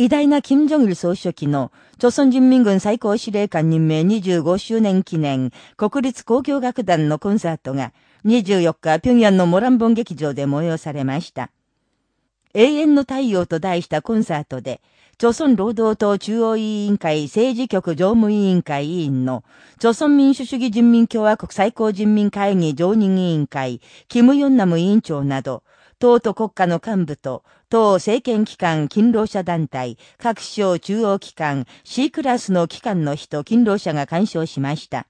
偉大な金正日総書記の、朝鮮人民軍最高司令官任命25周年記念国立交響楽団のコンサートが24日平壌のモランボン劇場で催されました。永遠の太陽と題したコンサートで、朝鮮労働党中央委員会政治局常務委員会委員の、朝鮮民主主義人民共和国最高人民会議常任委員会、キム・ヨンナム委員長など、党と国家の幹部と、党政権機関勤労者団体、各省中央機関、C クラスの機関の人勤労者が干渉しました。